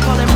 call emergency.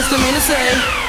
Misdemeanor say.